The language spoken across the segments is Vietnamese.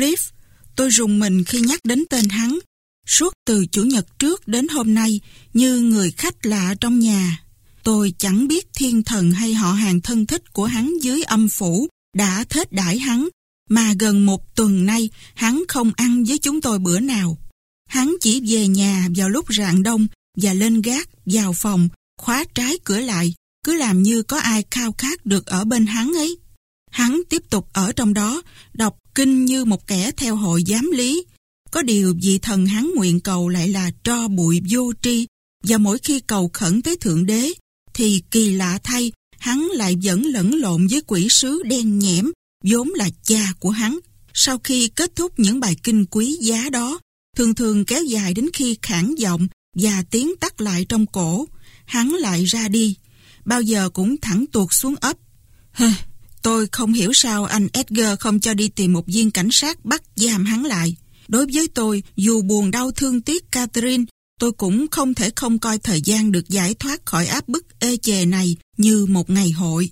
Cliff, Tôi rùng mình khi nhắc đến tên hắn. Suốt từ Chủ nhật trước đến hôm nay, như người khách lạ trong nhà. Tôi chẳng biết thiên thần hay họ hàng thân thích của hắn dưới âm phủ đã thết đãi hắn, mà gần một tuần nay hắn không ăn với chúng tôi bữa nào. Hắn chỉ về nhà vào lúc rạng đông và lên gác, vào phòng, khóa trái cửa lại, cứ làm như có ai khao khát được ở bên hắn ấy. Hắn tiếp tục ở trong đó, đọc kinh như một kẻ theo hội giám lý. Có điều vì thần hắn nguyện cầu lại là tro bụi vô tri, và mỗi khi cầu khẩn tới Thượng Đế, thì kỳ lạ thay, hắn lại vẫn lẫn lộn với quỷ sứ đen nhẽm, vốn là cha của hắn. Sau khi kết thúc những bài kinh quý giá đó, thường thường kéo dài đến khi khản giọng và tiếng tắt lại trong cổ, hắn lại ra đi, bao giờ cũng thẳng tuột xuống ấp tôi không hiểu sao anh Edgar không cho đi tìm một viên cảnh sát bắt giam hắn lại. Đối với tôi, dù buồn đau thương tiếc Catherine, tôi cũng không thể không coi thời gian được giải thoát khỏi áp bức ê chề này như một ngày hội.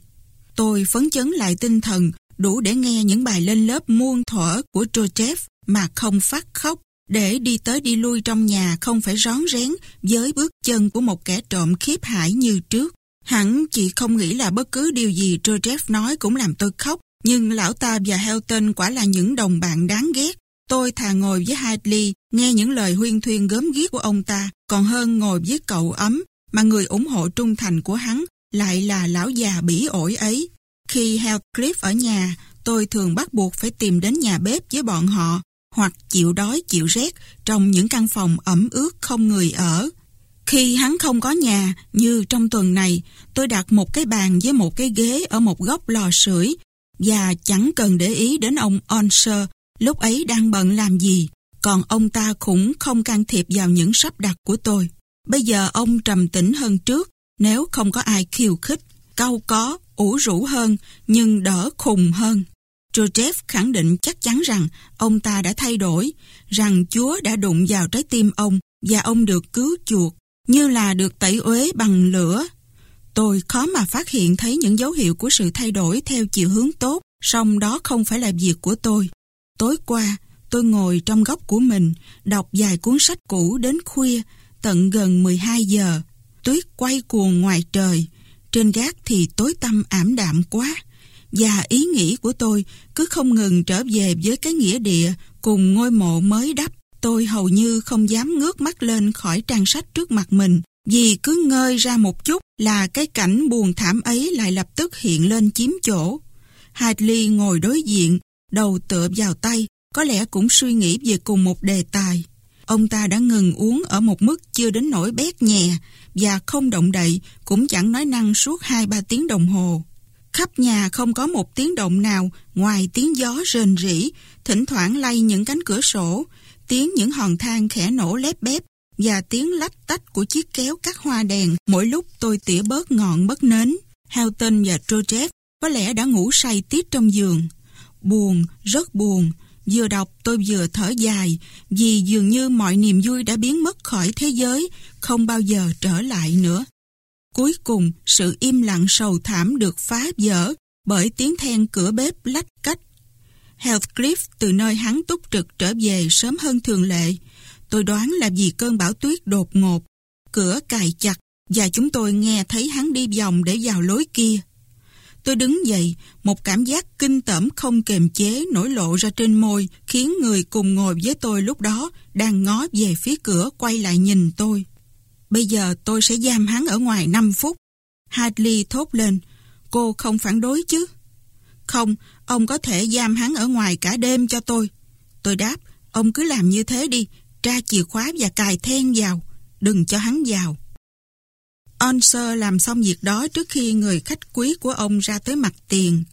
Tôi phấn chấn lại tinh thần đủ để nghe những bài lên lớp muôn thuở của Joseph mà không phát khóc để đi tới đi lui trong nhà không phải rón rén với bước chân của một kẻ trộm khiếp hải như trước. Hẳn chị không nghĩ là bất cứ điều gì Joseph nói cũng làm tôi khóc, nhưng lão ta và Helton quả là những đồng bạn đáng ghét. Tôi thà ngồi với Hadley, nghe những lời huyên thuyên gớm ghiếc của ông ta, còn hơn ngồi với cậu ấm, mà người ủng hộ trung thành của hắn lại là lão già bỉ ổi ấy. Khi Heathcliff ở nhà, tôi thường bắt buộc phải tìm đến nhà bếp với bọn họ, hoặc chịu đói chịu rét trong những căn phòng ẩm ướt không người ở. Khi hắn không có nhà, như trong tuần này, tôi đặt một cái bàn với một cái ghế ở một góc lò sưởi và chẳng cần để ý đến ông Onser lúc ấy đang bận làm gì, còn ông ta cũng không can thiệp vào những sắp đặt của tôi. Bây giờ ông trầm tĩnh hơn trước, nếu không có ai khiêu khích, cau có, ủ rũ hơn, nhưng đỡ khùng hơn. Joseph khẳng định chắc chắn rằng ông ta đã thay đổi, rằng Chúa đã đụng vào trái tim ông và ông được cứu chuộc, như là được tẩy uế bằng lửa. Tôi khó mà phát hiện thấy những dấu hiệu của sự thay đổi theo chiều hướng tốt, song đó không phải là việc của tôi. Tối qua, tôi ngồi trong góc của mình, đọc vài cuốn sách cũ đến khuya, tận gần 12 giờ. Tuyết quay cuồng ngoài trời, trên gác thì tối tăm ảm đạm quá. Và ý nghĩ của tôi cứ không ngừng trở về với cái nghĩa địa cùng ngôi mộ mới đắp. Tôi hầu như không dám ngước mắt lên khỏi trang sách trước mặt mình vì cứ ngơi ra một chút là cái cảnh buồn thảm ấy lại lập tức hiện lên chiếm chỗ. Hadley ngồi đối diện, đầu tựa vào tay, có lẽ cũng suy nghĩ về cùng một đề tài. Ông ta đã ngừng uống ở một mức chưa đến nỗi bét nhẹ và không động đậy, cũng chẳng nói năng suốt 2-3 tiếng đồng hồ. Khắp nhà không có một tiếng động nào ngoài tiếng gió rền rỉ, thỉnh thoảng lay những cánh cửa sổ, tiếng những hòn than khẽ nổ lép bép và tiếng lách tách của chiếc kéo cắt hoa đèn mỗi lúc tôi tỉa bớt ngọn bất nến. Houghton và Trojet có lẽ đã ngủ say tiết trong giường. Buồn, rất buồn. Vừa đọc tôi vừa thở dài vì dường như mọi niềm vui đã biến mất khỏi thế giới, không bao giờ trở lại nữa. Cuối cùng, sự im lặng sầu thảm được phá vỡ bởi tiếng then cửa bếp lách cách. Heathcliff từ nơi hắn túc trực trở về sớm hơn thường lệ. Tôi đoán là vì cơn bão tuyết đột ngột. Cửa cài chặt và chúng tôi nghe thấy hắn đi vòng để vào lối kia. Tôi đứng dậy, một cảm giác kinh tởm không kềm chế nổi lộ ra trên môi, khiến người cùng ngồi với tôi lúc đó đang ngó về phía cửa quay lại nhìn tôi. Bây giờ tôi sẽ giam hắn ở ngoài 5 phút. Hadley thốt lên, cô không phản đối chứ? Không, ông có thể giam hắn ở ngoài cả đêm cho tôi. Tôi đáp, ông cứ làm như thế đi, tra chìa khóa và cài then vào, đừng cho hắn vào. Onser làm xong việc đó trước khi người khách quý của ông ra tới mặt tiền.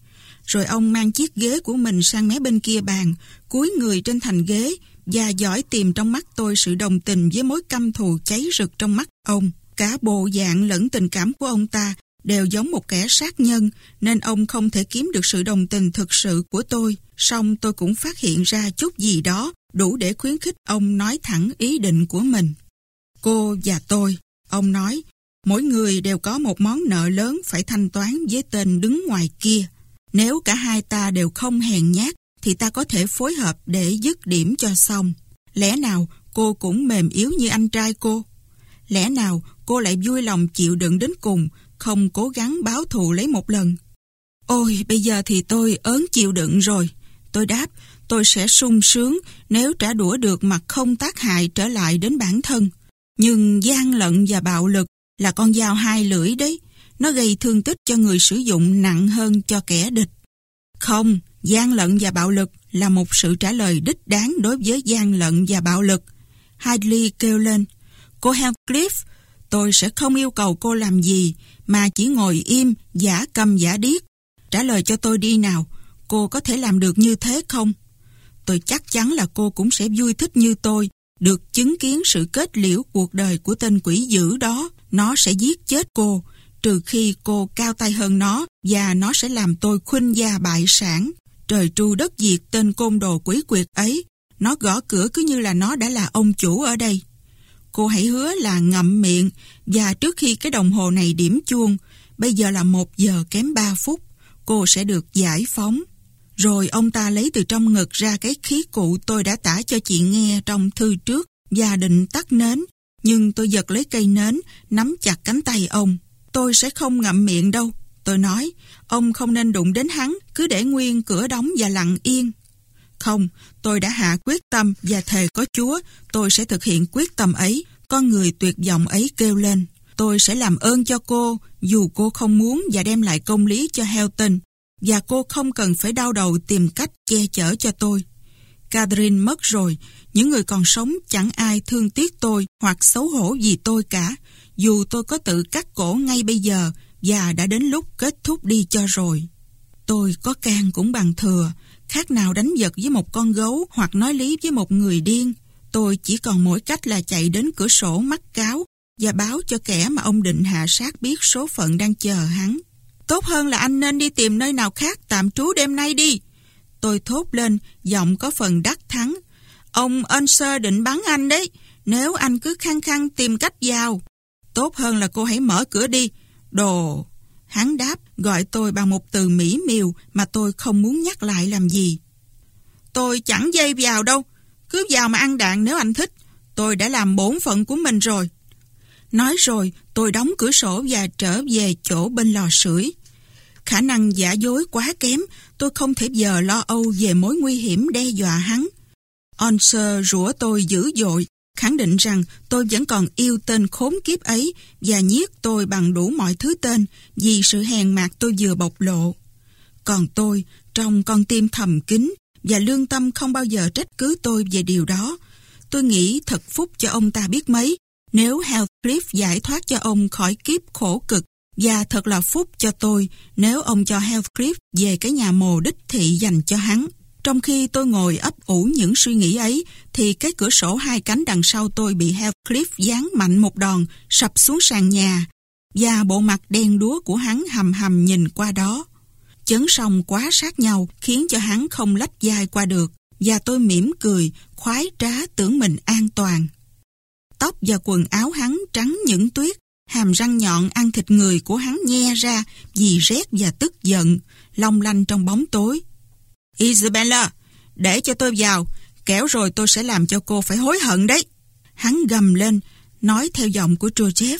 Rồi ông mang chiếc ghế của mình sang mé bên kia bàn, cúi người trên thành ghế và giỏi tìm trong mắt tôi sự đồng tình với mối căm thù cháy rực trong mắt ông. Cả bộ dạng lẫn tình cảm của ông ta đều giống một kẻ sát nhân nên ông không thể kiếm được sự đồng tình thực sự của tôi. Song tôi cũng phát hiện ra chút gì đó đủ để khuyến khích ông nói thẳng ý định của mình. Cô và tôi, ông nói, mỗi người đều có một món nợ lớn phải thanh toán với tên đứng ngoài kia. Nếu cả hai ta đều không hèn nhát thì ta có thể phối hợp để dứt điểm cho xong. Lẽ nào cô cũng mềm yếu như anh trai cô? Lẽ nào cô lại vui lòng chịu đựng đến cùng, không cố gắng báo thù lấy một lần? Ôi, bây giờ thì tôi ớn chịu đựng rồi. Tôi đáp, tôi sẽ sung sướng nếu trả đũa được mà không tác hại trở lại đến bản thân. Nhưng gian lận và bạo lực là con dao hai lưỡi đấy. Nó gây thương tích cho người sử dụng nặng hơn cho kẻ địch. Không, gian lận và bạo lực là một sự trả lời đích đáng đối với gian lận và bạo lực. Hadley kêu lên, cô Heathcliff, tôi sẽ không yêu cầu cô làm gì, mà chỉ ngồi im, giả cầm giả điếc. Trả lời cho tôi đi nào, cô có thể làm được như thế không? Tôi chắc chắn là cô cũng sẽ vui thích như tôi, được chứng kiến sự kết liễu cuộc đời của tên quỷ dữ đó. Nó sẽ giết chết cô, trừ khi cô cao tay hơn nó và nó sẽ làm tôi khuynh gia bại sản. Trời tru đất diệt tên côn đồ quỷ quyệt ấy, nó gõ cửa cứ như là nó đã là ông chủ ở đây. Cô hãy hứa là ngậm miệng và trước khi cái đồng hồ này điểm chuông, bây giờ là một giờ kém 3 phút, cô sẽ được giải phóng. Rồi ông ta lấy từ trong ngực ra cái khí cụ tôi đã tả cho chị nghe trong thư trước và định tắt nến. Nhưng tôi giật lấy cây nến, nắm chặt cánh tay ông. Tôi sẽ không ngậm miệng đâu. Tôi nói, ông không nên đụng đến hắn, cứ để nguyên cửa đóng và lặng yên. Không, tôi đã hạ quyết tâm và thề có Chúa, tôi sẽ thực hiện quyết tâm ấy. Con người tuyệt vọng ấy kêu lên. Tôi sẽ làm ơn cho cô, dù cô không muốn và đem lại công lý cho Helton và cô không cần phải đau đầu tìm cách che chở cho tôi. Catherine mất rồi, những người còn sống chẳng ai thương tiếc tôi hoặc xấu hổ vì tôi cả, dù tôi có tự cắt cổ ngay bây giờ và đã đến lúc kết thúc đi cho rồi. Tôi có can cũng bằng thừa, khác nào đánh giật với một con gấu hoặc nói lý với một người điên. Tôi chỉ còn mỗi cách là chạy đến cửa sổ mắt cáo và báo cho kẻ mà ông định hạ sát biết số phận đang chờ hắn. Tốt hơn là anh nên đi tìm nơi nào khác tạm trú đêm nay đi. Tôi thốt lên, giọng có phần đắc thắng. Ông Unser định bắn anh đấy, nếu anh cứ khăng khăng tìm cách vào. Tốt hơn là cô hãy mở cửa đi. Đồ... Hắn đáp, gọi tôi bằng một từ mỹ miều mà tôi không muốn nhắc lại làm gì. Tôi chẳng dây vào đâu. Cứ vào mà ăn đạn nếu anh thích. Tôi đã làm bổn phận của mình rồi. Nói rồi, tôi đóng cửa sổ và trở về chỗ bên lò sưởi. Khả năng giả dối quá kém, tôi không thể giờ lo âu về mối nguy hiểm đe dọa hắn. Onser rủa tôi dữ dội, khẳng định rằng tôi vẫn còn yêu tên khốn kiếp ấy và nhiếc tôi bằng đủ mọi thứ tên vì sự hèn mạc tôi vừa bộc lộ. Còn tôi, trong con tim thầm kín và lương tâm không bao giờ trách cứ tôi về điều đó. Tôi nghĩ thật phúc cho ông ta biết mấy nếu Heathcliff giải thoát cho ông khỏi kiếp khổ cực và thật là phúc cho tôi nếu ông cho Heathcliff về cái nhà mồ đích thị dành cho hắn. Trong khi tôi ngồi ấp ủ những suy nghĩ ấy, thì cái cửa sổ hai cánh đằng sau tôi bị Heathcliff giáng mạnh một đòn, sập xuống sàn nhà, và bộ mặt đen đúa của hắn hầm hầm nhìn qua đó. Chấn song quá sát nhau khiến cho hắn không lách dài qua được, và tôi mỉm cười, khoái trá tưởng mình an toàn. Tóc và quần áo hắn trắng những tuyết, hàm răng nhọn ăn thịt người của hắn nhe ra vì rét và tức giận, long lanh trong bóng tối. Isabella, để cho tôi vào, kéo rồi tôi sẽ làm cho cô phải hối hận đấy. Hắn gầm lên, nói theo giọng của Joseph.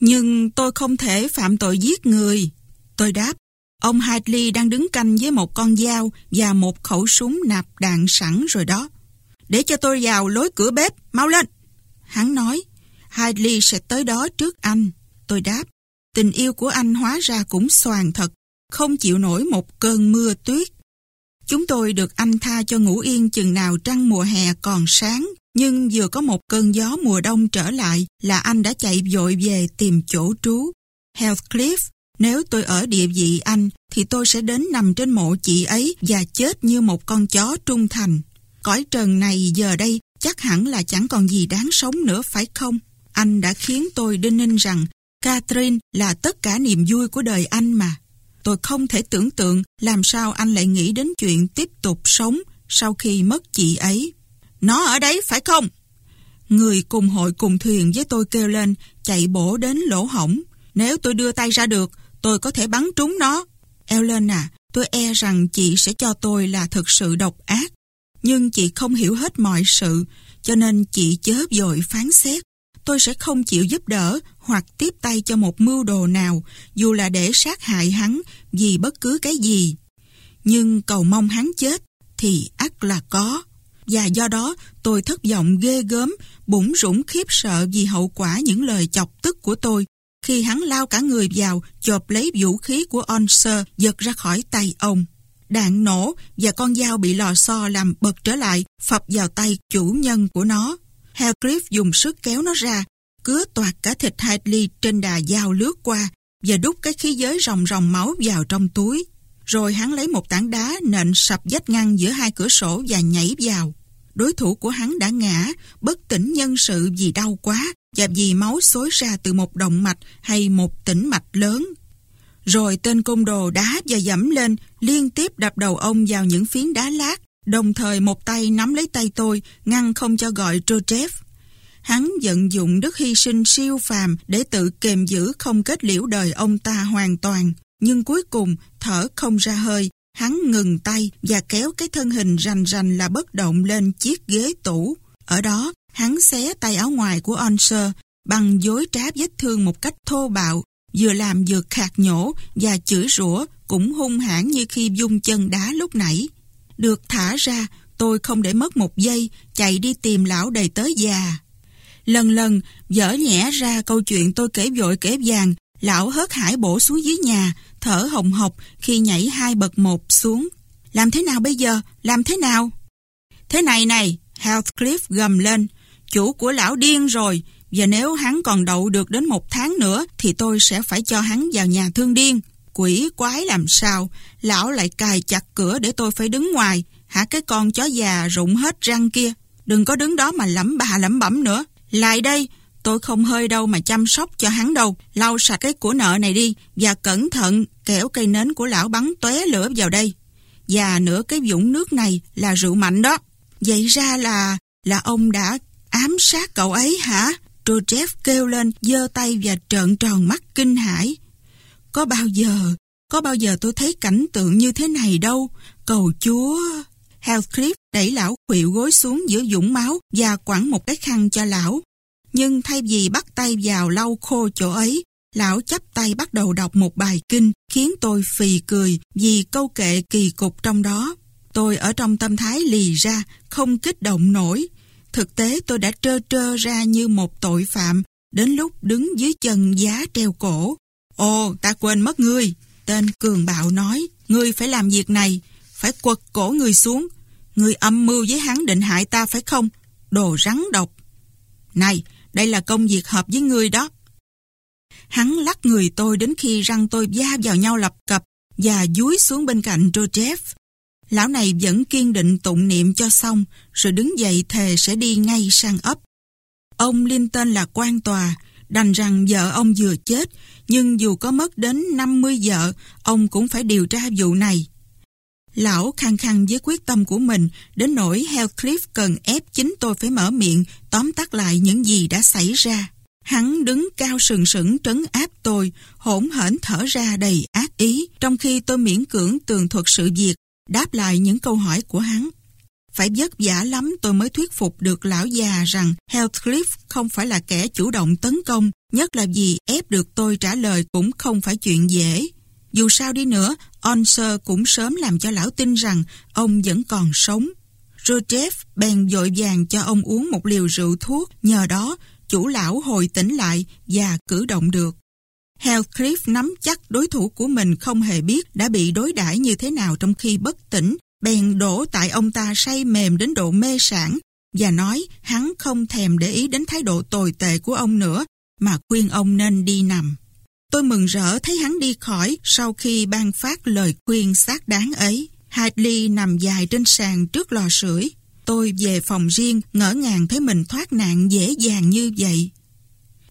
Nhưng tôi không thể phạm tội giết người. Tôi đáp, ông Hadley đang đứng canh với một con dao và một khẩu súng nạp đạn sẵn rồi đó. Để cho tôi vào lối cửa bếp, mau lên. Hắn nói, Hadley sẽ tới đó trước anh. Tôi đáp, tình yêu của anh hóa ra cũng soàn thật, không chịu nổi một cơn mưa tuyết. Chúng tôi được anh tha cho ngủ yên chừng nào trăng mùa hè còn sáng, nhưng vừa có một cơn gió mùa đông trở lại là anh đã chạy vội về tìm chỗ trú. Heathcliff, nếu tôi ở địa vị anh thì tôi sẽ đến nằm trên mộ chị ấy và chết như một con chó trung thành. Cõi trần này giờ đây chắc hẳn là chẳng còn gì đáng sống nữa phải không? Anh đã khiến tôi đinh ninh rằng Catherine là tất cả niềm vui của đời anh mà. Tôi không thể tưởng tượng làm sao anh lại nghĩ đến chuyện tiếp tục sống sau khi mất chị ấy. Nó ở đấy phải không? Người cùng hội cùng thuyền với tôi kêu lên, chạy bổ đến lỗ hổng. Nếu tôi đưa tay ra được, tôi có thể bắn trúng nó. Ellen à, Tôi e rằng chị sẽ cho tôi là thực sự độc ác. Nhưng chị không hiểu hết mọi sự, cho nên chị chớ dội phán xét. Tôi sẽ không chịu giúp đỡ hoặc tiếp tay cho một mưu đồ nào, dù là để sát hại hắn vì bất cứ cái gì. Nhưng cầu mong hắn chết thì ắt là có. Và do đó tôi thất vọng ghê gớm, bủng rủng khiếp sợ vì hậu quả những lời chọc tức của tôi khi hắn lao cả người vào, chộp lấy vũ khí của Onser giật ra khỏi tay ông. Đạn nổ và con dao bị lò xo làm bật trở lại, phập vào tay chủ nhân của nó. Hagrid dùng sức kéo nó ra, cứa toạt cả thịt Hadley trên đà dao lướt qua và đút cái khí giới ròng ròng máu vào trong túi. Rồi hắn lấy một tảng đá nện sập vách ngăn giữa hai cửa sổ và nhảy vào. Đối thủ của hắn đã ngã, bất tỉnh nhân sự vì đau quá và vì máu xối ra từ một động mạch hay một tĩnh mạch lớn. Rồi tên côn đồ đá và dẫm lên, liên tiếp đập đầu ông vào những phiến đá lát, đồng thời một tay nắm lấy tay tôi, ngăn không cho gọi Trochev. Hắn vận dụng đức hy sinh siêu phàm để tự kềm giữ không kết liễu đời ông ta hoàn toàn. Nhưng cuối cùng, thở không ra hơi, hắn ngừng tay và kéo cái thân hình rành rành là bất động lên chiếc ghế tủ. Ở đó, hắn xé tay áo ngoài của Onser bằng dối trá vết thương một cách thô bạo, vừa làm vừa khạc nhổ và chửi rủa cũng hung hãn như khi dung chân đá lúc nãy. Được thả ra, tôi không để mất một giây, chạy đi tìm lão đầy tới già. Lần lần, dở nhẽ ra câu chuyện tôi kể vội kể vàng, lão hớt hải bổ xuống dưới nhà, thở hồng hộc khi nhảy hai bậc một xuống. Làm thế nào bây giờ? Làm thế nào? Thế này này, Heathcliff gầm lên, chủ của lão điên rồi, và nếu hắn còn đậu được đến một tháng nữa thì tôi sẽ phải cho hắn vào nhà thương điên. Quỷ quái làm sao, lão lại cài chặt cửa để tôi phải đứng ngoài, hả cái con chó già rụng hết răng kia. Đừng có đứng đó mà lẩm bà lẩm bẩm nữa. Lại đây, tôi không hơi đâu mà chăm sóc cho hắn đâu. Lau sạch cái của nợ này đi và cẩn thận kẻo cây nến của lão bắn tóe lửa vào đây. Và nửa cái vũng nước này là rượu mạnh đó. Vậy ra là là ông đã ám sát cậu ấy hả? Joseph kêu lên, giơ tay và trợn tròn mắt kinh hãi. Có bao giờ, có bao giờ tôi thấy cảnh tượng như thế này đâu, cầu chúa. Heathcliff đẩy lão khuỵu gối xuống giữa dũng máu và quẳng một cái khăn cho lão. Nhưng thay vì bắt tay vào lau khô chỗ ấy, lão chắp tay bắt đầu đọc một bài kinh khiến tôi phì cười vì câu kệ kỳ cục trong đó. Tôi ở trong tâm thái lì ra, không kích động nổi. Thực tế tôi đã trơ trơ ra như một tội phạm đến lúc đứng dưới chân giá treo cổ. Ồ, ta quên mất ngươi. Tên cường bạo nói, ngươi phải làm việc này, phải quật cổ ngươi xuống. Ngươi âm mưu với hắn định hại ta phải không? Đồ rắn độc. Này, đây là công việc hợp với ngươi đó. Hắn lắc người tôi đến khi răng tôi da vào nhau lập cập và dúi xuống bên cạnh Joseph. Lão này vẫn kiên định tụng niệm cho xong, rồi đứng dậy thề sẽ đi ngay sang ấp. Ông Linton là quan tòa, đành rằng vợ ông vừa chết, nhưng dù có mất đến 50 vợ, ông cũng phải điều tra vụ này. Lão khăng khăng với quyết tâm của mình, đến nỗi Hellcliff cần ép chính tôi phải mở miệng, tóm tắt lại những gì đã xảy ra. Hắn đứng cao sừng sững trấn áp tôi, hỗn hển thở ra đầy ác ý, trong khi tôi miễn cưỡng tường thuật sự việc, đáp lại những câu hỏi của hắn. Phải vất vả lắm tôi mới thuyết phục được lão già rằng Heathcliff không phải là kẻ chủ động tấn công, nhất là vì ép được tôi trả lời cũng không phải chuyện dễ. Dù sao đi nữa, Onser cũng sớm làm cho lão tin rằng ông vẫn còn sống. Joseph bèn dội vàng cho ông uống một liều rượu thuốc, nhờ đó chủ lão hồi tỉnh lại và cử động được. Heathcliff nắm chắc đối thủ của mình không hề biết đã bị đối đãi như thế nào trong khi bất tỉnh, bèn đổ tại ông ta say mềm đến độ mê sản và nói hắn không thèm để ý đến thái độ tồi tệ của ông nữa mà khuyên ông nên đi nằm. Tôi mừng rỡ thấy hắn đi khỏi sau khi ban phát lời khuyên xác đáng ấy. Hadley nằm dài trên sàn trước lò sưởi. Tôi về phòng riêng ngỡ ngàng thấy mình thoát nạn dễ dàng như vậy.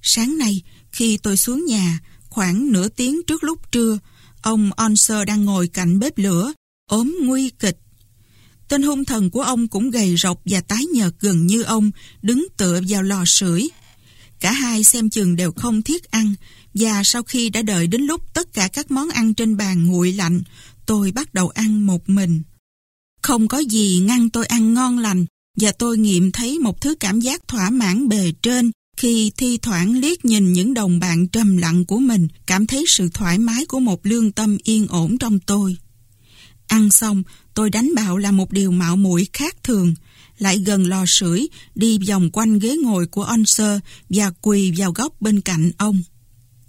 Sáng nay, khi tôi xuống nhà, khoảng nửa tiếng trước lúc trưa, ông Onser đang ngồi cạnh bếp lửa, ốm nguy kịch. Tên hung thần của ông cũng gầy rộc và tái nhợt gần như ông, đứng tựa vào lò sưởi. Cả hai xem chừng đều không thiết ăn, và sau khi đã đợi đến lúc tất cả các món ăn trên bàn nguội lạnh, tôi bắt đầu ăn một mình. Không có gì ngăn tôi ăn ngon lành và tôi nghiệm thấy một thứ cảm giác thỏa mãn bề trên khi thi thoảng liếc nhìn những đồng bạn trầm lặng của mình cảm thấy sự thoải mái của một lương tâm yên ổn trong tôi. Ăn xong, tôi đánh bạo là một điều mạo muội khác thường, lại gần lò sưởi, đi vòng quanh ghế ngồi của ông sơ và quỳ vào góc bên cạnh ông.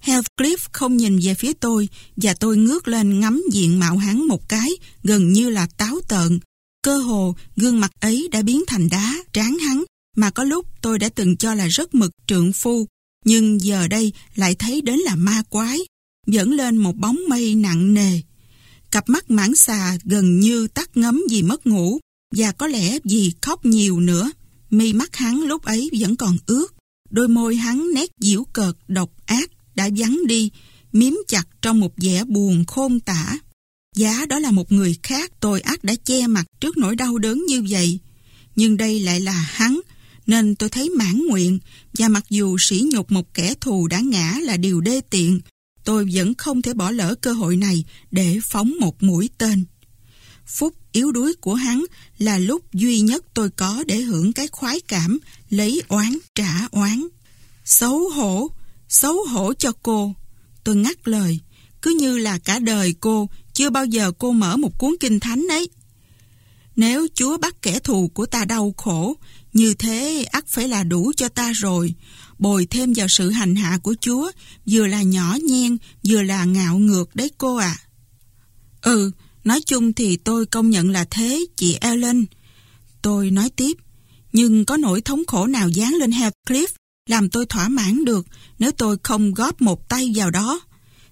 Heathcliff không nhìn về phía tôi và tôi ngước lên ngắm diện mạo hắn một cái, gần như là táo tợn. Cơ hồ, gương mặt ấy đã biến thành đá, tráng hắn, mà có lúc tôi đã từng cho là rất mực trượng phu, nhưng giờ đây lại thấy đến là ma quái, dẫn lên một bóng mây nặng nề. Cặp mắt mãng xà gần như tắt ngấm vì mất ngủ, và có lẽ vì khóc nhiều nữa. Mi mắt hắn lúc ấy vẫn còn ướt, đôi môi hắn nét diễu cợt độc ác đã vắng đi, miếm chặt trong một vẻ buồn khôn tả. Giá đó là một người khác tôi ác đã che mặt trước nỗi đau đớn như vậy. Nhưng đây lại là hắn, nên tôi thấy mãn nguyện và mặc dù sỉ nhục một kẻ thù đã ngã là điều đê tiện, tôi vẫn không thể bỏ lỡ cơ hội này để phóng một mũi tên. Phút yếu đuối của hắn là lúc duy nhất tôi có để hưởng cái khoái cảm lấy oán trả oán. Xấu hổ, xấu hổ cho cô. Tôi ngắt lời, cứ như là cả đời cô chưa bao giờ cô mở một cuốn kinh thánh ấy. Nếu Chúa bắt kẻ thù của ta đau khổ, như thế ắt phải là đủ cho ta rồi. Bồi thêm vào sự hành hạ của Chúa, vừa là nhỏ nhen, vừa là ngạo ngược đấy cô ạ. Ừ, nói chung thì tôi công nhận là thế, chị Ellen. Tôi nói tiếp, nhưng có nỗi thống khổ nào dán lên Heathcliff làm tôi thỏa mãn được nếu tôi không góp một tay vào đó.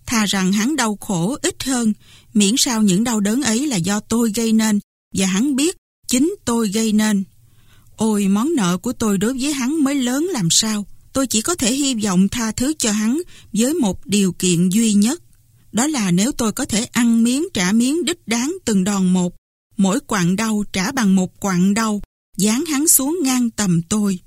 Thà rằng hắn đau khổ ít hơn, miễn sao những đau đớn ấy là do tôi gây nên, và hắn biết chính tôi gây nên. Ôi món nợ của tôi đối với hắn mới lớn làm sao. Tôi chỉ có thể hy vọng tha thứ cho hắn với một điều kiện duy nhất. Đó là nếu tôi có thể ăn miếng trả miếng đích đáng từng đòn một, mỗi quặng đau trả bằng một quặng đau, dán hắn xuống ngang tầm tôi.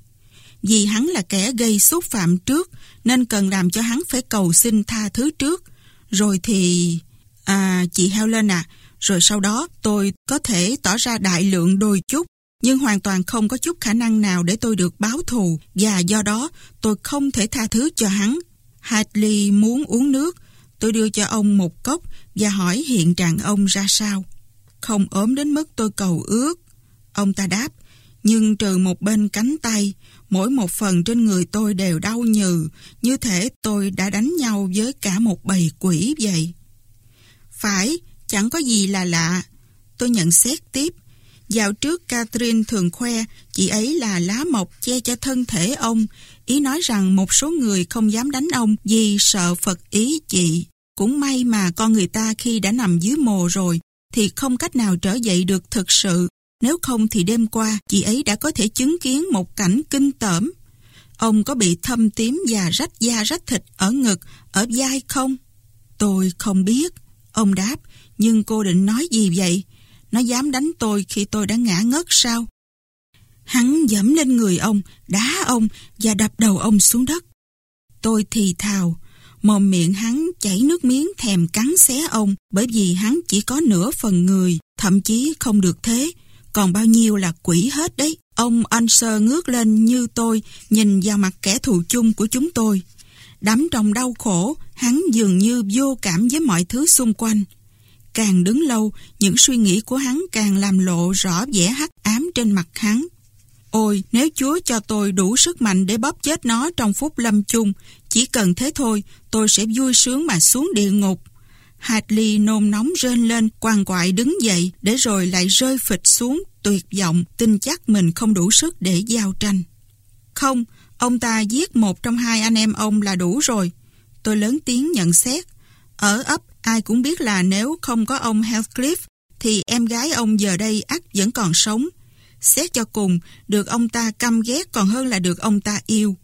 Vì hắn là kẻ gây xúc phạm trước, nên cần làm cho hắn phải cầu xin tha thứ trước. Rồi thì... À, chị Helen à, rồi sau đó tôi có thể tỏ ra đại lượng đôi chút, nhưng hoàn toàn không có chút khả năng nào để tôi được báo thù và do đó tôi không thể tha thứ cho hắn. Hadley muốn uống nước, tôi đưa cho ông một cốc và hỏi hiện trạng ông ra sao. Không ốm đến mức tôi cầu ước. Ông ta đáp, nhưng trừ một bên cánh tay, mỗi một phần trên người tôi đều đau nhừ, như thể tôi đã đánh nhau với cả một bầy quỷ vậy. Phải, chẳng có gì là lạ. Tôi nhận xét tiếp, Dạo trước Catherine thường khoe chị ấy là lá mộc che cho thân thể ông, ý nói rằng một số người không dám đánh ông vì sợ Phật ý chị. Cũng may mà con người ta khi đã nằm dưới mồ rồi thì không cách nào trở dậy được thực sự. Nếu không thì đêm qua chị ấy đã có thể chứng kiến một cảnh kinh tởm. Ông có bị thâm tím và rách da rách thịt ở ngực, ở vai không? Tôi không biết. Ông đáp, nhưng cô định nói gì vậy? Nó dám đánh tôi khi tôi đã ngã ngất sao? Hắn dẫm lên người ông, đá ông và đập đầu ông xuống đất. Tôi thì thào, mồm miệng hắn chảy nước miếng thèm cắn xé ông bởi vì hắn chỉ có nửa phần người, thậm chí không được thế, còn bao nhiêu là quỷ hết đấy. Ông Anser ngước lên như tôi, nhìn vào mặt kẻ thù chung của chúng tôi. Đắm trong đau khổ, hắn dường như vô cảm với mọi thứ xung quanh. Càng đứng lâu, những suy nghĩ của hắn càng làm lộ rõ vẻ hắc ám trên mặt hắn. Ôi, nếu Chúa cho tôi đủ sức mạnh để bóp chết nó trong phút lâm chung, chỉ cần thế thôi, tôi sẽ vui sướng mà xuống địa ngục. Hadley nôn nóng rên lên, quằn quại đứng dậy, để rồi lại rơi phịch xuống, tuyệt vọng, tin chắc mình không đủ sức để giao tranh. Không, ông ta giết một trong hai anh em ông là đủ rồi. Tôi lớn tiếng nhận xét. Ở ấp Ai cũng biết là nếu không có ông Heathcliff thì em gái ông giờ đây ắt vẫn còn sống. Xét cho cùng, được ông ta căm ghét còn hơn là được ông ta yêu.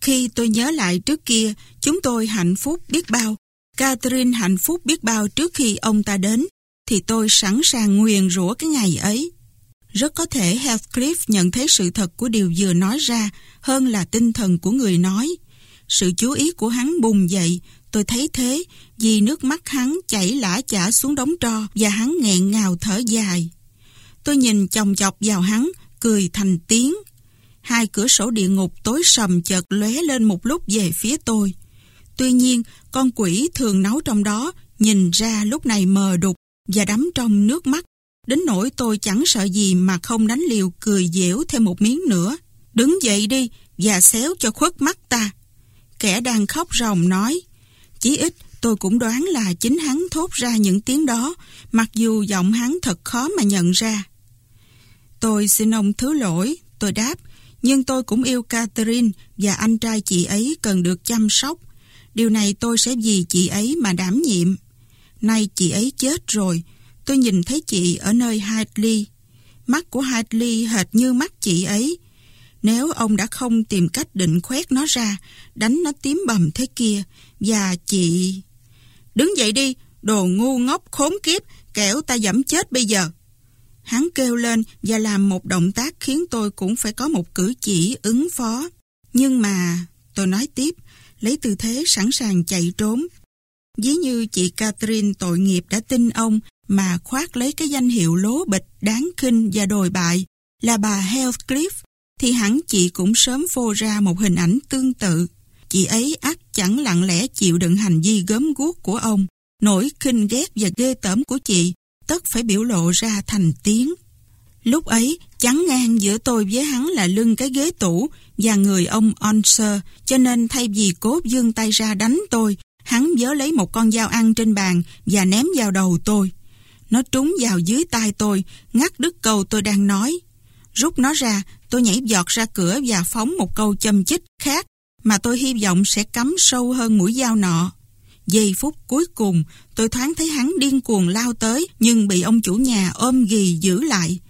Khi tôi nhớ lại trước kia, chúng tôi hạnh phúc biết bao. Catherine hạnh phúc biết bao trước khi ông ta đến, thì tôi sẵn sàng nguyền rủa cái ngày ấy. Rất có thể Heathcliff nhận thấy sự thật của điều vừa nói ra hơn là tinh thần của người nói. Sự chú ý của hắn bùng dậy, Tôi thấy thế vì nước mắt hắn chảy lã chả xuống đống tro và hắn nghẹn ngào thở dài. Tôi nhìn chồng chọc vào hắn, cười thành tiếng. Hai cửa sổ địa ngục tối sầm chợt lóe lên một lúc về phía tôi. Tuy nhiên, con quỷ thường nấu trong đó, nhìn ra lúc này mờ đục và đắm trong nước mắt. Đến nỗi tôi chẳng sợ gì mà không đánh liều cười dẻo thêm một miếng nữa. Đứng dậy đi và xéo cho khuất mắt ta. Kẻ đang khóc ròng nói. Chí ít tôi cũng đoán là chính hắn thốt ra những tiếng đó, mặc dù giọng hắn thật khó mà nhận ra. Tôi xin ông thứ lỗi, tôi đáp, nhưng tôi cũng yêu Catherine và anh trai chị ấy cần được chăm sóc. Điều này tôi sẽ vì chị ấy mà đảm nhiệm. Nay chị ấy chết rồi, tôi nhìn thấy chị ở nơi Hadley. Mắt của Hadley hệt như mắt chị ấy. Nếu ông đã không tìm cách định khoét nó ra, đánh nó tím bầm thế kia, và chị... Đứng dậy đi, đồ ngu ngốc khốn kiếp, kẻo ta dẫm chết bây giờ. Hắn kêu lên và làm một động tác khiến tôi cũng phải có một cử chỉ ứng phó. Nhưng mà, tôi nói tiếp, lấy tư thế sẵn sàng chạy trốn. dí như chị Catherine tội nghiệp đã tin ông mà khoác lấy cái danh hiệu lố bịch đáng khinh và đồi bại là bà Heathcliff, thì hẳn chị cũng sớm phô ra một hình ảnh tương tự. Chị ấy ắt chẳng lặng lẽ chịu đựng hành vi gớm guốc của ông. Nỗi khinh ghét và ghê tởm của chị tất phải biểu lộ ra thành tiếng. Lúc ấy, chắn ngang giữa tôi với hắn là lưng cái ghế tủ và người ông Onser, cho nên thay vì cố dương tay ra đánh tôi, hắn vớ lấy một con dao ăn trên bàn và ném vào đầu tôi. Nó trúng vào dưới tay tôi, ngắt đứt câu tôi đang nói. Rút nó ra, tôi nhảy giọt ra cửa và phóng một câu châm chích khác mà tôi hy vọng sẽ cắm sâu hơn mũi dao nọ. Giây phút cuối cùng, tôi thoáng thấy hắn điên cuồng lao tới nhưng bị ông chủ nhà ôm ghì giữ lại.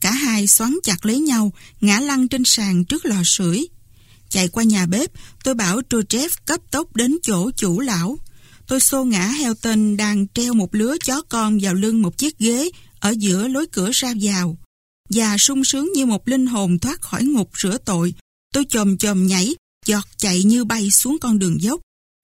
Cả hai xoắn chặt lấy nhau, ngã lăn trên sàn trước lò sưởi. Chạy qua nhà bếp, tôi bảo Trochev cấp tốc đến chỗ chủ lão. Tôi xô ngã heo tên đang treo một lứa chó con vào lưng một chiếc ghế ở giữa lối cửa ra vào. Và sung sướng như một linh hồn thoát khỏi ngục rửa tội, tôi chồm chồm nhảy, giọt chạy như bay xuống con đường dốc.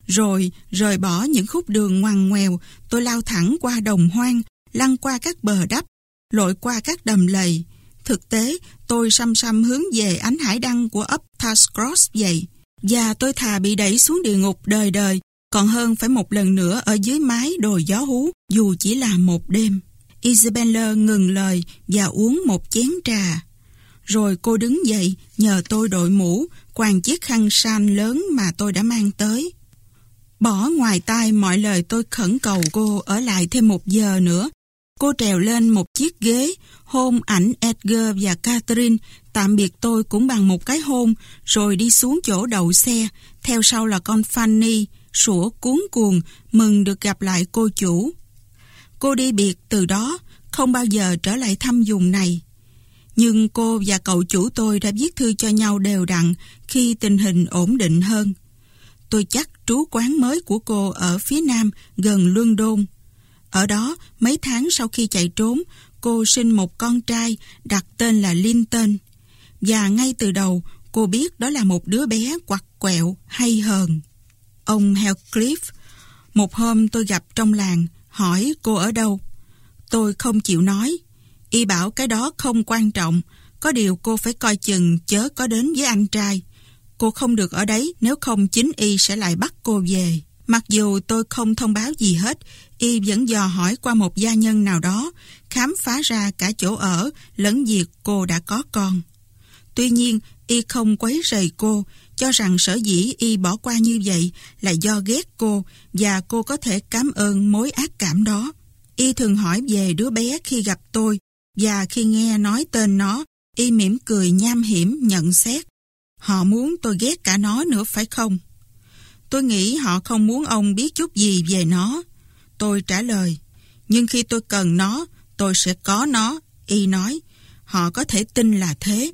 Rồi rời bỏ những khúc đường ngoằn ngoèo, tôi lao thẳng qua đồng hoang, lăn qua các bờ đắp, lội qua các đầm lầy. Thực tế, tôi xăm xăm hướng về ánh hải đăng của ấp Tascross vậy. Và tôi thà bị đẩy xuống địa ngục đời đời, còn hơn phải một lần nữa ở dưới mái đồi gió hú, dù chỉ là một đêm. Isabella ngừng lời và uống một chén trà. Rồi cô đứng dậy, nhờ tôi đội mũ, quàng chiếc khăn san lớn mà tôi đã mang tới. Bỏ ngoài tai mọi lời tôi khẩn cầu cô ở lại thêm một giờ nữa. Cô trèo lên một chiếc ghế, hôn ảnh Edgar và Catherine, tạm biệt tôi cũng bằng một cái hôn, rồi đi xuống chỗ đậu xe, theo sau là con Fanny, sủa cuốn cuồng, mừng được gặp lại cô chủ. Cô đi biệt từ đó, không bao giờ trở lại thăm dùng này. Nhưng cô và cậu chủ tôi đã viết thư cho nhau đều đặn khi tình hình ổn định hơn. Tôi chắc trú quán mới của cô ở phía nam gần luân đôn Ở đó, mấy tháng sau khi chạy trốn, cô sinh một con trai đặt tên là Linton. Và ngay từ đầu, cô biết đó là một đứa bé quặt quẹo hay hờn. Ông Heathcliff, một hôm tôi gặp trong làng, hỏi cô ở đâu. Tôi không chịu nói. Y bảo cái đó không quan trọng, có điều cô phải coi chừng chớ có đến với anh trai. Cô không được ở đấy nếu không chính y sẽ lại bắt cô về. Mặc dù tôi không thông báo gì hết, y vẫn dò hỏi qua một gia nhân nào đó, khám phá ra cả chỗ ở lẫn việc cô đã có con. Tuy nhiên, y không quấy rầy cô, cho rằng sở dĩ y bỏ qua như vậy là do ghét cô và cô có thể cảm ơn mối ác cảm đó. Y thường hỏi về đứa bé khi gặp tôi và khi nghe nói tên nó, y mỉm cười nham hiểm nhận xét. Họ muốn tôi ghét cả nó nữa phải không? Tôi nghĩ họ không muốn ông biết chút gì về nó. Tôi trả lời, nhưng khi tôi cần nó, tôi sẽ có nó. Y nói, họ có thể tin là thế.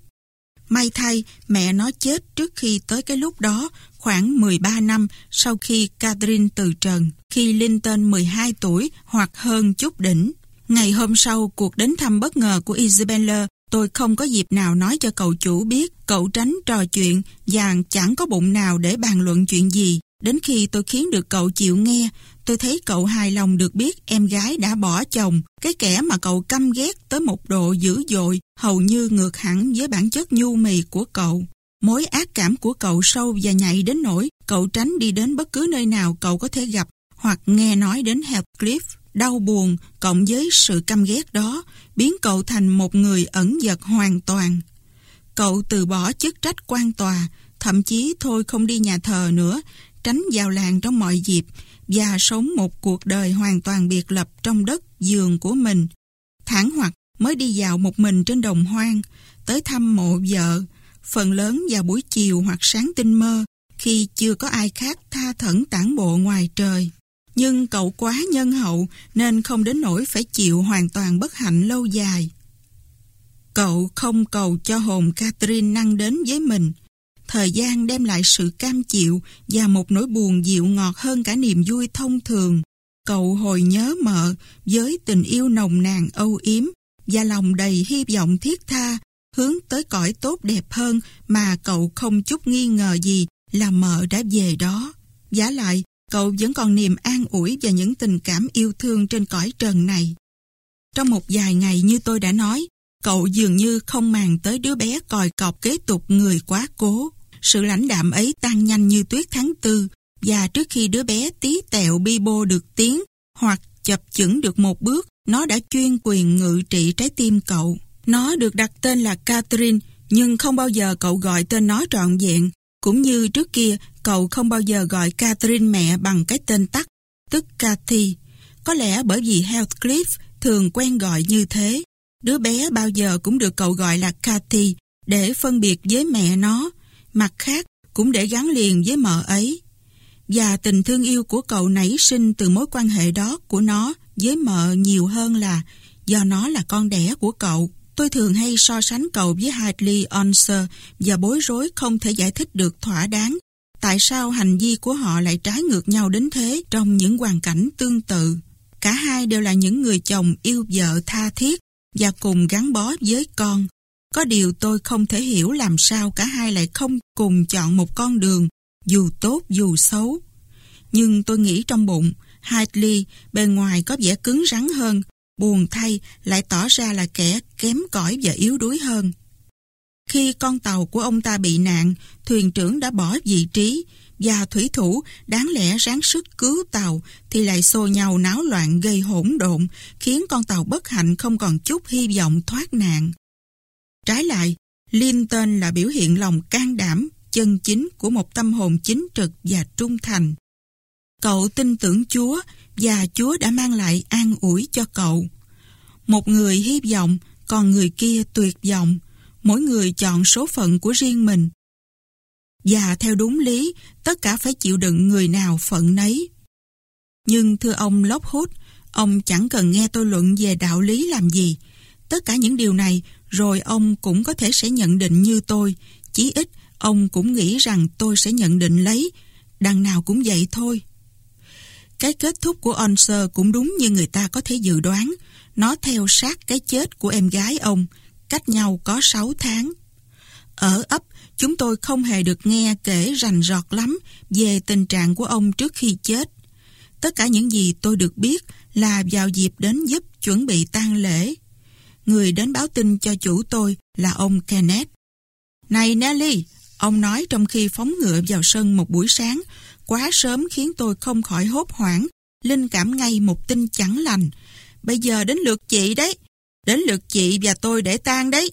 May thay, mẹ nó chết trước khi tới cái lúc đó, khoảng 13 năm sau khi Catherine từ trần, khi Linton 12 tuổi hoặc hơn chút đỉnh. Ngày hôm sau, cuộc đến thăm bất ngờ của Isabella Tôi không có dịp nào nói cho cậu chủ biết, cậu tránh trò chuyện và chẳng có bụng nào để bàn luận chuyện gì, Đến khi tôi khiến được cậu chịu nghe, tôi thấy cậu hài lòng được biết em gái đã bỏ chồng, cái kẻ mà cậu căm ghét tới một độ dữ dội, hầu như ngược hẳn với bản chất nhu mì của cậu. Mối ác cảm của cậu sâu và nhạy đến nỗi cậu tránh đi đến bất cứ nơi nào cậu có thể gặp hoặc nghe nói đến Heathcliff. Đau buồn cộng với sự căm ghét đó biến cậu thành một người ẩn dật hoàn toàn. Cậu từ bỏ chức trách quan tòa, thậm chí thôi không đi nhà thờ nữa, tránh vào làng trong mọi dịp và sống một cuộc đời hoàn toàn biệt lập trong đất giường của mình. Thẳng hoặc mới đi dạo một mình trên đồng hoang, tới thăm mộ vợ, phần lớn vào buổi chiều hoặc sáng tinh mơ, khi chưa có ai khác tha thẩn tản bộ ngoài trời. Nhưng cậu quá nhân hậu nên không đến nỗi phải chịu hoàn toàn bất hạnh lâu dài. Cậu không cầu cho hồn Catherine năng đến với mình. Thời gian đem lại sự cam chịu và một nỗi buồn dịu ngọt hơn cả niềm vui thông thường. Cậu hồi nhớ mợ với tình yêu nồng nàn âu yếm và lòng đầy hy vọng thiết tha hướng tới cõi tốt đẹp hơn mà cậu không chút nghi ngờ gì là mợ đã về đó. Giả lại, cậu vẫn còn niềm an ủi và những tình cảm yêu thương trên cõi trần này. Trong một vài ngày như tôi đã nói, cậu dường như không màng tới đứa bé còi cọc kế tục người quá cố. Sự lãnh đạm ấy tan nhanh như tuyết tháng tư và trước khi đứa bé tí tẹo bi bô được tiếng hoặc chập chững được một bước, nó đã chuyên quyền ngự trị trái tim cậu. Nó được đặt tên là Catherine, nhưng không bao giờ cậu gọi tên nó trọn vẹn. Cũng như trước kia, cậu không bao giờ gọi Catherine mẹ bằng cái tên tắt, tức Cathy. Có lẽ bởi vì Heathcliff thường quen gọi như thế. Đứa bé bao giờ cũng được cậu gọi là Cathy để phân biệt với mẹ nó, mặt khác cũng để gắn liền với mợ ấy. Và tình thương yêu của cậu nảy sinh từ mối quan hệ đó của nó với mợ nhiều hơn là do nó là con đẻ của cậu. Tôi thường hay so sánh cậu với Hadley Onser và bối rối không thể giải thích được thỏa đáng. Tại sao hành vi của họ lại trái ngược nhau đến thế trong những hoàn cảnh tương tự? Cả hai đều là những người chồng yêu vợ tha thiết và cùng gắn bó với con. Có điều tôi không thể hiểu làm sao cả hai lại không cùng chọn một con đường, dù tốt dù xấu. Nhưng tôi nghĩ trong bụng, Hadley bề ngoài có vẻ cứng rắn hơn, buồn thay lại tỏ ra là kẻ kém cỏi và yếu đuối hơn. Khi con tàu của ông ta bị nạn, thuyền trưởng đã bỏ vị trí và thủy thủ đáng lẽ ráng sức cứu tàu thì lại xô nhau náo loạn gây hỗn độn, khiến con tàu bất hạnh không còn chút hy vọng thoát nạn. Trái lại, Linton là biểu hiện lòng can đảm, chân chính của một tâm hồn chính trực và trung thành. Cậu tin tưởng Chúa và Chúa đã mang lại an ủi cho cậu. Một người hy vọng, còn người kia tuyệt vọng. Mỗi người chọn số phận của riêng mình. Và theo đúng lý, tất cả phải chịu đựng người nào phận nấy. Nhưng thưa ông Lockwood, ông chẳng cần nghe tôi luận về đạo lý làm gì. Tất cả những điều này rồi ông cũng có thể sẽ nhận định như tôi. Chí ít, ông cũng nghĩ rằng tôi sẽ nhận định lấy. Đằng nào cũng vậy thôi. Cái kết thúc của Onser cũng đúng như người ta có thể dự đoán. Nó theo sát cái chết của em gái ông, cách nhau có 6 tháng. Ở ấp, chúng tôi không hề được nghe kể rành rọt lắm về tình trạng của ông trước khi chết. Tất cả những gì tôi được biết là vào dịp đến giúp chuẩn bị tang lễ. Người đến báo tin cho chủ tôi là ông Kenneth. Này Nelly, ông nói trong khi phóng ngựa vào sân một buổi sáng, quá sớm khiến tôi không khỏi hốt hoảng, linh cảm ngay một tin chẳng lành. Bây giờ đến lượt chị đấy, đến lượt chị và tôi để tang đấy.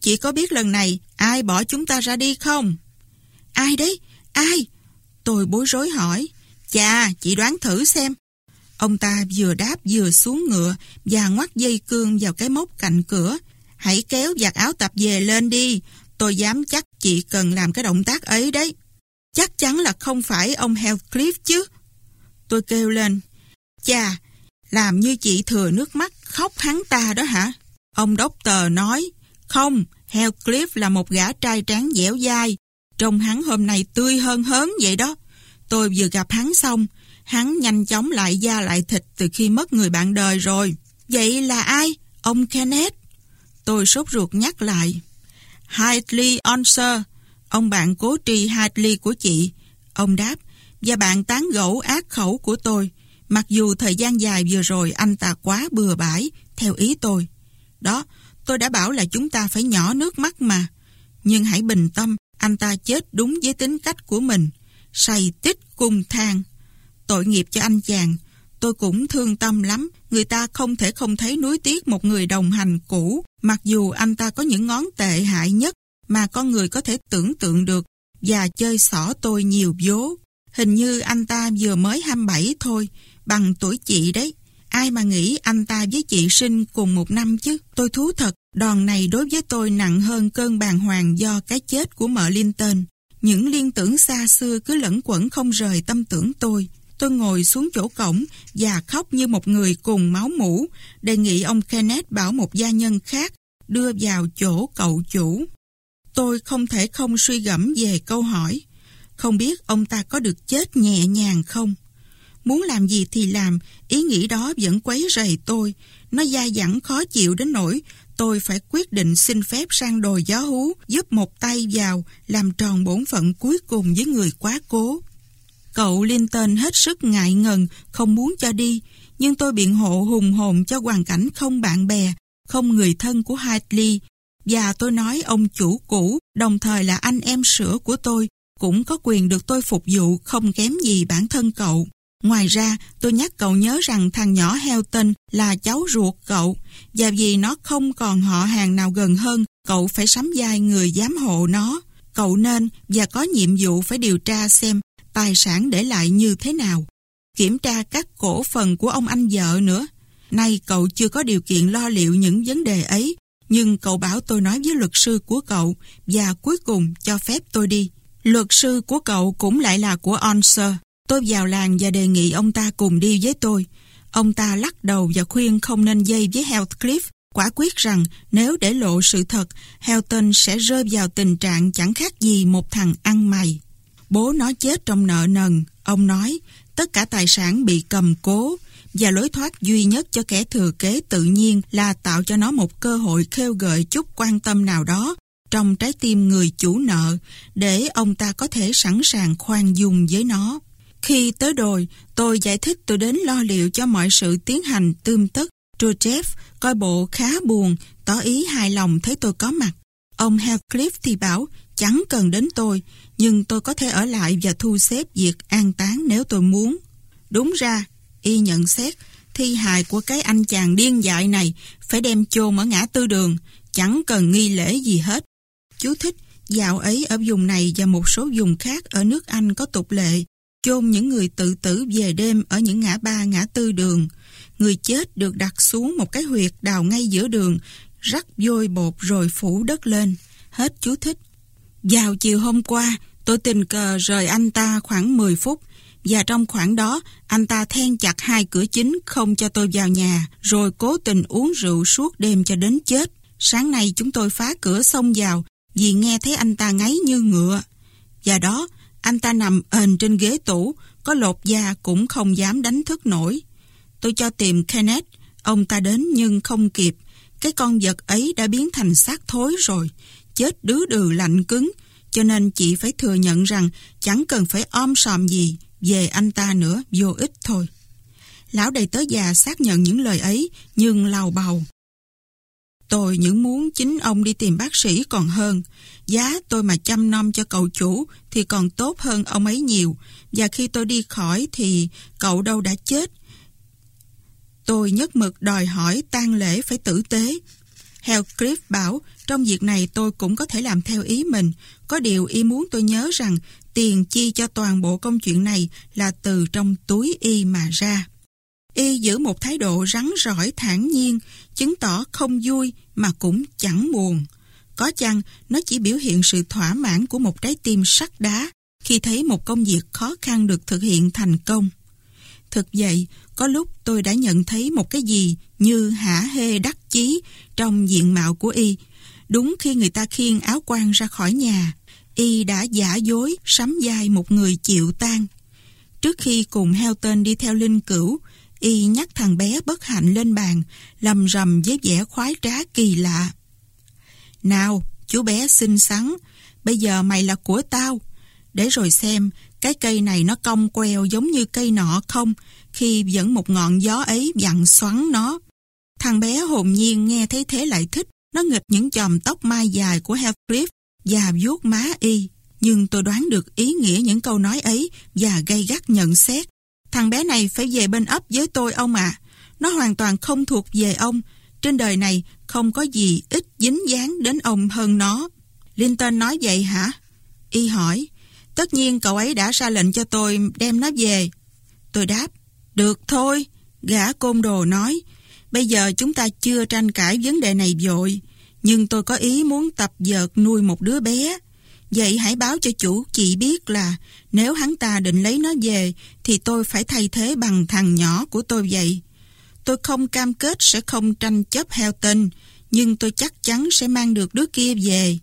Chị có biết lần này ai bỏ chúng ta ra đi không? Ai đấy? Ai? Tôi bối rối hỏi. Chà, chị đoán thử xem. Ông ta vừa đáp vừa xuống ngựa và ngoắt dây cương vào cái mốc cạnh cửa. Hãy kéo giặt áo tập về lên đi. Tôi dám chắc chị cần làm cái động tác ấy đấy. Chắc chắn là không phải ông Heathcliff chứ. Tôi kêu lên. Chà, làm như chị thừa nước mắt khóc hắn ta đó hả? Ông Doctor nói. Không, Heathcliff là một gã trai tráng dẻo dai. Trông hắn hôm nay tươi hơn hớn vậy đó. Tôi vừa gặp hắn xong, hắn nhanh chóng lại da lại thịt từ khi mất người bạn đời rồi. Vậy là ai? Ông Kenneth. Tôi sốt ruột nhắc lại. Hadley Onser, ông bạn cố tri Hadley của chị. Ông đáp, và bạn tán gẫu ác khẩu của tôi. Mặc dù thời gian dài vừa rồi anh ta quá bừa bãi, theo ý tôi. Đó, tôi đã bảo là chúng ta phải nhỏ nước mắt mà. Nhưng hãy bình tâm, anh ta chết đúng với tính cách của mình. Say tích cùng thang. Tội nghiệp cho anh chàng. Tôi cũng thương tâm lắm. Người ta không thể không thấy nuối tiếc một người đồng hành cũ. Mặc dù anh ta có những ngón tệ hại nhất mà con người có thể tưởng tượng được và chơi xỏ tôi nhiều vố. Hình như anh ta vừa mới 27 thôi, bằng tuổi chị đấy. Ai mà nghĩ anh ta với chị sinh cùng một năm chứ? Tôi thú thật, đòn này đối với tôi nặng hơn cơn bàng hoàng do cái chết của mợ Linton. Những liên tưởng xa xưa cứ lẫn quẩn không rời tâm tưởng tôi. Tôi ngồi xuống chỗ cổng và khóc như một người cùng máu mũ, đề nghị ông Kenneth bảo một gia nhân khác đưa vào chỗ cậu chủ. Tôi không thể không suy gẫm về câu hỏi. Không biết ông ta có được chết nhẹ nhàng không? Muốn làm gì thì làm, ý nghĩ đó vẫn quấy rầy tôi. Nó dai dẳng khó chịu đến nỗi tôi phải quyết định xin phép sang đồi gió hú giúp một tay vào làm tròn bổn phận cuối cùng với người quá cố. Cậu Linton hết sức ngại ngần, không muốn cho đi, nhưng tôi biện hộ hùng hồn cho hoàn cảnh không bạn bè, không người thân của Hartley. Và tôi nói ông chủ cũ, đồng thời là anh em sữa của tôi, cũng có quyền được tôi phục vụ không kém gì bản thân cậu. Ngoài ra, tôi nhắc cậu nhớ rằng thằng nhỏ Helton là cháu ruột cậu, và vì nó không còn họ hàng nào gần hơn, cậu phải sắm vai người giám hộ nó. Cậu nên và có nhiệm vụ phải điều tra xem tài sản để lại như thế nào. Kiểm tra các cổ phần của ông anh vợ nữa. Nay cậu chưa có điều kiện lo liệu những vấn đề ấy, nhưng cậu bảo tôi nói với luật sư của cậu và cuối cùng cho phép tôi đi. Luật sư của cậu cũng lại là của Onser. Tôi vào làng và đề nghị ông ta cùng đi với tôi. Ông ta lắc đầu và khuyên không nên dây với Heathcliff, quả quyết rằng nếu để lộ sự thật, Helton sẽ rơi vào tình trạng chẳng khác gì một thằng ăn mày. Bố nó chết trong nợ nần, ông nói, tất cả tài sản bị cầm cố, và lối thoát duy nhất cho kẻ thừa kế tự nhiên là tạo cho nó một cơ hội khêu gợi chút quan tâm nào đó trong trái tim người chủ nợ để ông ta có thể sẵn sàng khoan dung với nó. Khi tới đồi, tôi giải thích tôi đến lo liệu cho mọi sự tiến hành tươm tất. Trochev coi bộ khá buồn, tỏ ý hài lòng thấy tôi có mặt. Ông Heathcliff thì bảo chẳng cần đến tôi, nhưng tôi có thể ở lại và thu xếp việc an táng nếu tôi muốn. Đúng ra, y nhận xét, thi hài của cái anh chàng điên dại này phải đem chôn ở ngã tư đường, chẳng cần nghi lễ gì hết. Chú thích, dạo ấy ở vùng này và một số vùng khác ở nước Anh có tục lệ chôn những người tự tử về đêm ở những ngã ba ngã tư đường. Người chết được đặt xuống một cái huyệt đào ngay giữa đường, rắc vôi bột rồi phủ đất lên. Hết chú thích. Vào chiều hôm qua, tôi tình cờ rời anh ta khoảng 10 phút và trong khoảng đó anh ta then chặt hai cửa chính không cho tôi vào nhà rồi cố tình uống rượu suốt đêm cho đến chết. Sáng nay chúng tôi phá cửa xông vào vì nghe thấy anh ta ngáy như ngựa. Và đó, anh ta nằm ền trên ghế tủ, có lột da cũng không dám đánh thức nổi. Tôi cho tìm Kenneth, ông ta đến nhưng không kịp. Cái con vật ấy đã biến thành xác thối rồi, chết đứa đừ lạnh cứng, cho nên chị phải thừa nhận rằng chẳng cần phải om sòm gì về anh ta nữa, vô ích thôi. Lão đầy tớ già xác nhận những lời ấy, nhưng lào bầu. Tôi những muốn chính ông đi tìm bác sĩ còn hơn. Giá tôi mà chăm nom cho cậu chủ thì còn tốt hơn ông ấy nhiều. Và khi tôi đi khỏi thì cậu đâu đã chết. Tôi nhất mực đòi hỏi tang lễ phải tử tế. Heathcliff bảo, trong việc này tôi cũng có thể làm theo ý mình. Có điều y muốn tôi nhớ rằng tiền chi cho toàn bộ công chuyện này là từ trong túi y mà ra. Y giữ một thái độ rắn rỏi thản nhiên, chứng tỏ không vui mà cũng chẳng buồn. Có chăng nó chỉ biểu hiện sự thỏa mãn của một trái tim sắt đá khi thấy một công việc khó khăn được thực hiện thành công. Thực vậy, có lúc tôi đã nhận thấy một cái gì như hả hê đắc chí trong diện mạo của y. Đúng khi người ta khiêng áo quan ra khỏi nhà, y đã giả dối sắm vai một người chịu tan. Trước khi cùng Helton đi theo linh cửu, y nhắc thằng bé bất hạnh lên bàn, lầm rầm với vẻ khoái trá kỳ lạ. Nào, chú bé xinh xắn, bây giờ mày là của tao. để rồi xem cái cây này nó cong queo giống như cây nọ không khi dẫn một ngọn gió ấy vặn xoắn nó. Thằng bé hồn nhiên nghe thấy thế lại thích. Nó nghịch những chòm tóc mai dài của Heathcliff và vuốt má y. Nhưng tôi đoán được ý nghĩa những câu nói ấy và gây gắt nhận xét. Thằng bé này phải về bên ấp với tôi ông ạ. Nó hoàn toàn không thuộc về ông. Trên đời này không có gì ít dính dáng đến ông hơn nó. Linton nói vậy hả? Y hỏi. Tất nhiên cậu ấy đã ra lệnh cho tôi đem nó về. Tôi đáp. Được thôi. Gã côn đồ nói. Bây giờ chúng ta chưa tranh cãi vấn đề này vội. Nhưng tôi có ý muốn tập dợt nuôi một đứa bé. Vậy hãy báo cho chủ chị biết là nếu hắn ta định lấy nó về thì tôi phải thay thế bằng thằng nhỏ của tôi vậy. Tôi không cam kết sẽ không tranh chấp heo tên, nhưng tôi chắc chắn sẽ mang được đứa kia về.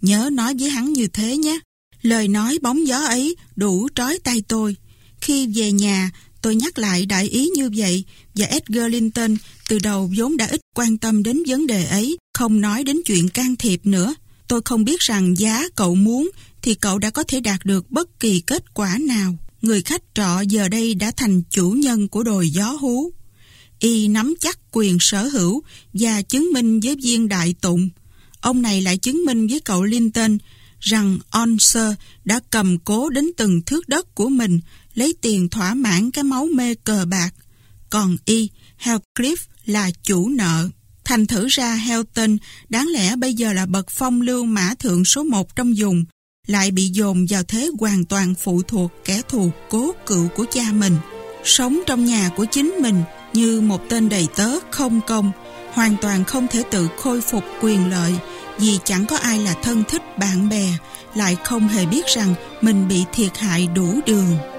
Nhớ nói với hắn như thế nhé. Lời nói bóng gió ấy đủ trói tay tôi. Khi về nhà, tôi nhắc lại đại ý như vậy và Edgar Linton từ đầu vốn đã ít quan tâm đến vấn đề ấy, không nói đến chuyện can thiệp nữa. Tôi không biết rằng giá cậu muốn thì cậu đã có thể đạt được bất kỳ kết quả nào. Người khách trọ giờ đây đã thành chủ nhân của đồi gió hú. Y nắm chắc quyền sở hữu và chứng minh với viên đại tụng. Ông này lại chứng minh với cậu Linton rằng Onser đã cầm cố đến từng thước đất của mình lấy tiền thỏa mãn cái máu mê cờ bạc. Còn Y, Hellcliff là chủ nợ. Thành thử ra Helton đáng lẽ bây giờ là bậc phong lưu mã thượng số một trong vùng, lại bị dồn vào thế hoàn toàn phụ thuộc kẻ thù cố cựu của cha mình. Sống trong nhà của chính mình như một tên đầy tớ không công, hoàn toàn không thể tự khôi phục quyền lợi vì chẳng có ai là thân thích bạn bè, lại không hề biết rằng mình bị thiệt hại đủ đường.